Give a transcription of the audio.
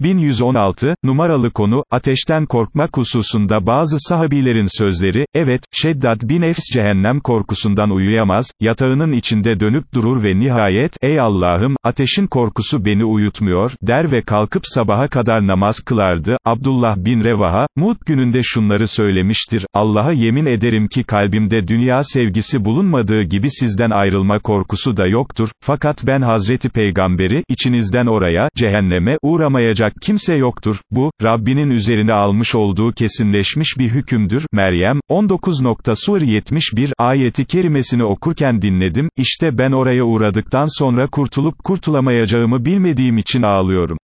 1116, numaralı konu, ateşten korkmak hususunda bazı sahabilerin sözleri, evet, Şeddat bin Efs cehennem korkusundan uyuyamaz, yatağının içinde dönüp durur ve nihayet, ey Allah'ım, ateşin korkusu beni uyutmuyor, der ve kalkıp sabaha kadar namaz kılardı, Abdullah bin Revaha, Mut gününde şunları söylemiştir, Allah'a yemin ederim ki kalbimde dünya sevgisi bulunmadığı gibi sizden ayrılma korkusu da yoktur, fakat ben Hazreti Peygamberi, içinizden oraya, cehenneme, uğramayacak kimse yoktur, bu, Rabbinin üzerine almış olduğu kesinleşmiş bir hükümdür, Meryem, 19. Sur 71, ayeti kerimesini okurken dinledim, işte ben oraya uğradıktan sonra kurtulup kurtulamayacağımı bilmediğim için ağlıyorum.